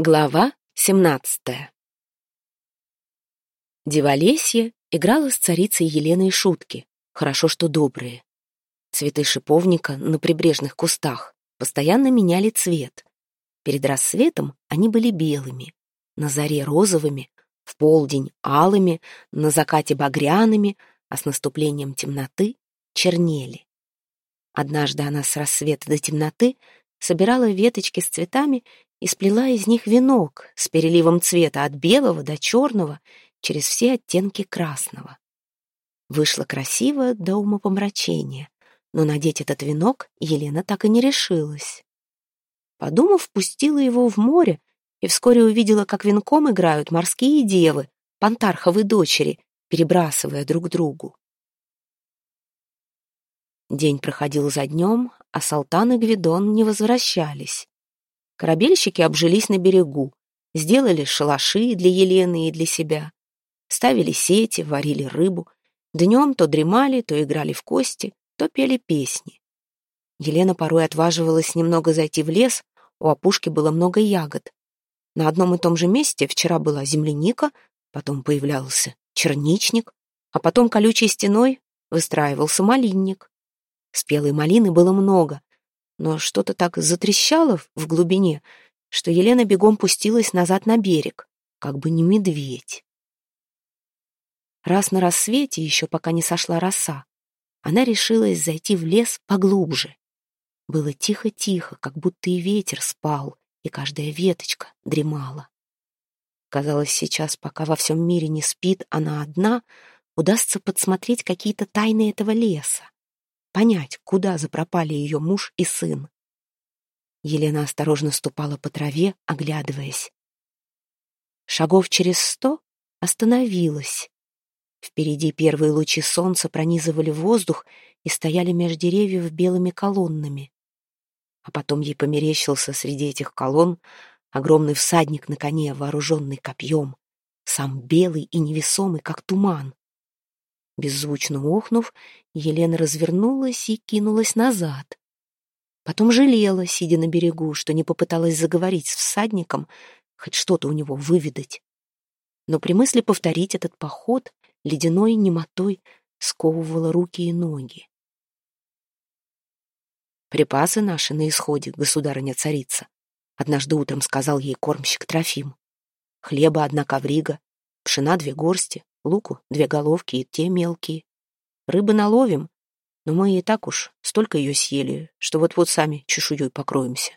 Глава семнадцатая Деволесье играла с царицей Еленой шутки, хорошо что добрые. Цветы шиповника на прибрежных кустах постоянно меняли цвет. Перед рассветом они были белыми, на заре розовыми, в полдень алыми, на закате багряными, а с наступлением темноты чернели. Однажды она с рассвета до темноты собирала веточки с цветами и сплела из них венок с переливом цвета от белого до черного через все оттенки красного. Вышло красиво до умопомрачения, но надеть этот венок Елена так и не решилась. Подумав, пустила его в море и вскоре увидела, как венком играют морские девы, пантарховы дочери, перебрасывая друг другу. День проходил за днем, а Салтан и Гвидон не возвращались. Корабельщики обжились на берегу, сделали шалаши для Елены и для себя, ставили сети, варили рыбу. Днем то дремали, то играли в кости, то пели песни. Елена порой отваживалась немного зайти в лес, у опушки было много ягод. На одном и том же месте вчера была земляника, потом появлялся черничник, а потом колючей стеной выстраивался малинник. Спелой малины было много, но что-то так затрещало в глубине, что Елена бегом пустилась назад на берег, как бы не медведь. Раз на рассвете, еще пока не сошла роса, она решилась зайти в лес поглубже. Было тихо-тихо, как будто и ветер спал, и каждая веточка дремала. Казалось, сейчас, пока во всем мире не спит она одна, удастся подсмотреть какие-то тайны этого леса понять, куда запропали ее муж и сын. Елена осторожно ступала по траве, оглядываясь. Шагов через сто остановилась. Впереди первые лучи солнца пронизывали воздух и стояли меж деревьев белыми колоннами. А потом ей померещился среди этих колонн огромный всадник на коне, вооруженный копьем, сам белый и невесомый, как туман. Беззвучно охнув, Елена развернулась и кинулась назад. Потом жалела, сидя на берегу, что не попыталась заговорить с всадником, хоть что-то у него выведать. Но при мысли повторить этот поход ледяной немотой сковывала руки и ноги. «Припасы наши на исходе, государыня-царица», — однажды утром сказал ей кормщик Трофим. «Хлеба одна коврига, пшена две горсти, луку две головки и те мелкие. Рыбы наловим, но мы и так уж столько ее съели, что вот-вот сами чешуей покроемся.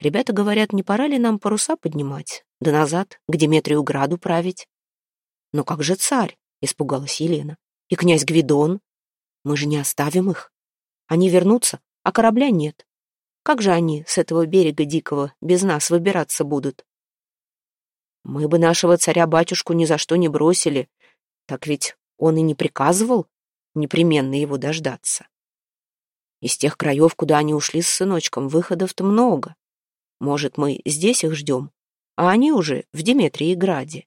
Ребята говорят, не пора ли нам паруса поднимать, да назад, к Деметрию Граду править? Но как же царь? Испугалась Елена. И князь Гвидон? Мы же не оставим их. Они вернутся, а корабля нет. Как же они с этого берега дикого без нас выбираться будут? Мы бы нашего царя-батюшку ни за что не бросили. Так ведь он и не приказывал непременно его дождаться. Из тех краев, куда они ушли с сыночком, выходов-то много. Может, мы здесь их ждем, а они уже в Деметрии-Граде.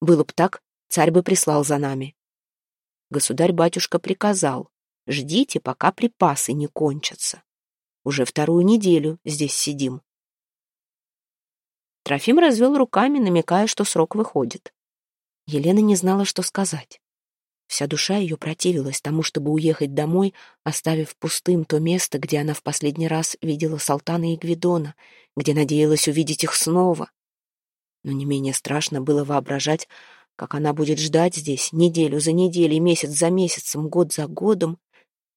Было б так, царь бы прислал за нами. Государь-батюшка приказал, ждите, пока припасы не кончатся. Уже вторую неделю здесь сидим. Трофим развел руками, намекая, что срок выходит. Елена не знала, что сказать. Вся душа ее противилась тому, чтобы уехать домой, оставив пустым то место, где она в последний раз видела Салтана и Гвидона, где надеялась увидеть их снова. Но не менее страшно было воображать, как она будет ждать здесь неделю за неделей, месяц за месяцем, год за годом,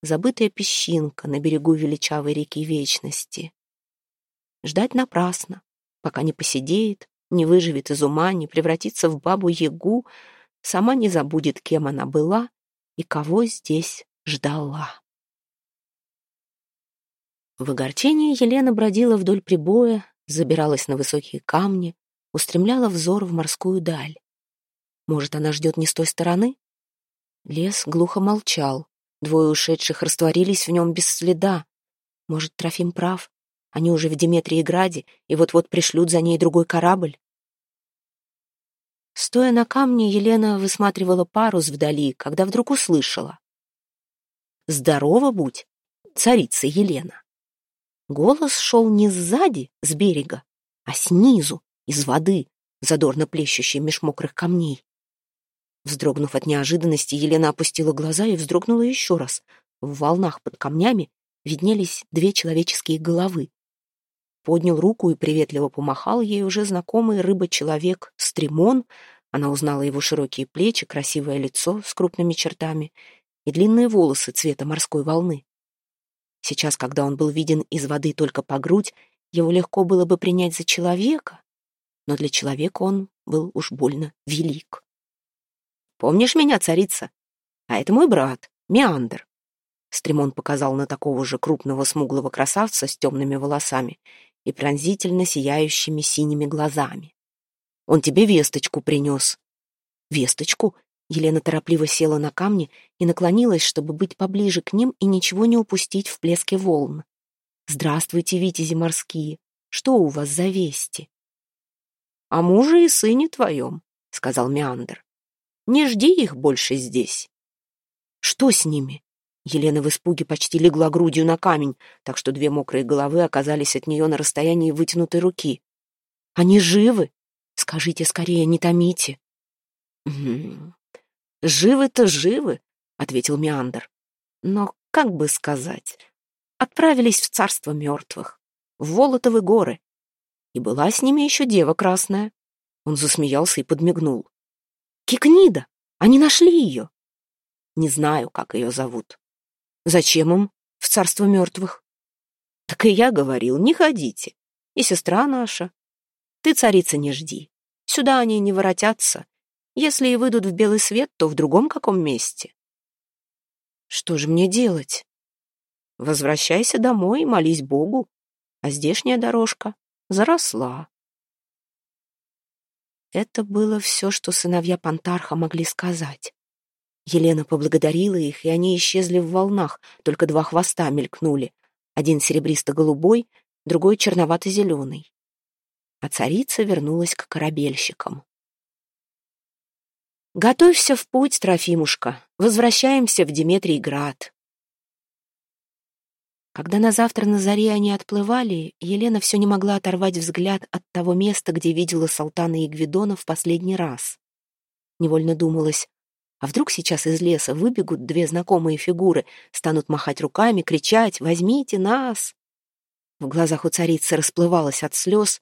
забытая песчинка на берегу величавой реки Вечности. Ждать напрасно пока не посидеет, не выживет из ума, не превратится в бабу-ягу, сама не забудет, кем она была и кого здесь ждала. В огорчении Елена бродила вдоль прибоя, забиралась на высокие камни, устремляла взор в морскую даль. Может, она ждет не с той стороны? Лес глухо молчал, двое ушедших растворились в нем без следа. Может, Трофим прав, они уже в Деметрии-Граде и вот-вот пришлют за ней другой корабль. Стоя на камне, Елена высматривала парус вдали, когда вдруг услышала. «Здорово будь, царица Елена!» Голос шел не сзади, с берега, а снизу, из воды, задорно плещущей меж мокрых камней. Вздрогнув от неожиданности, Елена опустила глаза и вздрогнула еще раз. В волнах под камнями виднелись две человеческие головы. Поднял руку и приветливо помахал ей уже знакомый рыба-человек Стремон. Она узнала его широкие плечи, красивое лицо с крупными чертами и длинные волосы цвета морской волны. Сейчас, когда он был виден из воды только по грудь, его легко было бы принять за человека, но для человека он был уж больно велик. «Помнишь меня, царица? А это мой брат, Меандр». Стремон показал на такого же крупного смуглого красавца с темными волосами и пронзительно сияющими синими глазами. «Он тебе весточку принес». «Весточку?» Елена торопливо села на камни и наклонилась, чтобы быть поближе к ним и ничего не упустить в плеске волн. «Здравствуйте, витязи морские! Что у вас за вести?» «О муже и сыне твоем», — сказал Меандр. «Не жди их больше здесь». «Что с ними?» Елена в испуге почти легла грудью на камень, так что две мокрые головы оказались от нее на расстоянии вытянутой руки. «Они живы? Скажите скорее, не томите». «Живы-то живы», — ответил Меандр. «Но, как бы сказать, отправились в царство мертвых, в Волотовы горы. И была с ними еще дева красная». Он засмеялся и подмигнул. «Кикнида! Они нашли ее!» «Не знаю, как ее зовут. Зачем им в царство мертвых?» «Так и я говорил, не ходите. И сестра наша. Ты, царица, не жди. Сюда они не воротятся, если и выйдут в белый свет, то в другом каком месте. Что же мне делать? Возвращайся домой и молись Богу, а здешняя дорожка заросла. Это было все, что сыновья Пантарха могли сказать. Елена поблагодарила их, и они исчезли в волнах, только два хвоста мелькнули. Один серебристо-голубой, другой черновато-зеленый. А царица вернулась к корабельщикам. Готовься в путь, Трофимушка. Возвращаемся в Диметрий-град. Когда на завтра на заре они отплывали, Елена все не могла оторвать взгляд от того места, где видела Салтана и Гвидона в последний раз. Невольно думалось, а вдруг сейчас из леса выбегут две знакомые фигуры, станут махать руками, кричать «Возьмите нас!». В глазах у царицы расплывалось от слез,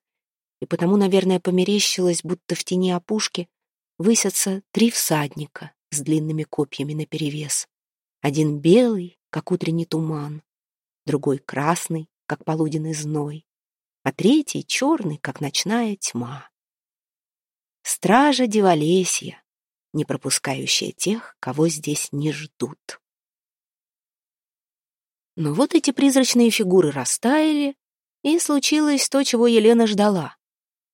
и потому, наверное, померещилось, будто в тени опушки высятся три всадника с длинными копьями наперевес. Один белый, как утренний туман, другой красный, как полуденный зной, а третий черный, как ночная тьма. Стража Деволесья, не пропускающая тех, кого здесь не ждут. Но вот эти призрачные фигуры растаяли, и случилось то, чего Елена ждала.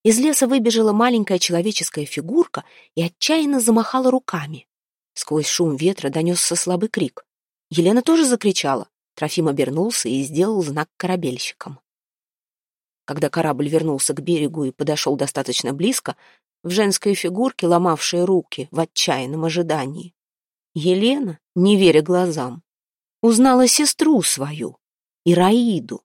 Из леса выбежала маленькая человеческая фигурка и отчаянно замахала руками. Сквозь шум ветра донесся слабый крик. Елена тоже закричала. Трофим обернулся и сделал знак корабельщикам. Когда корабль вернулся к берегу и подошел достаточно близко, в женской фигурке, ломавшей руки в отчаянном ожидании, Елена, не веря глазам, узнала сестру свою, Ираиду.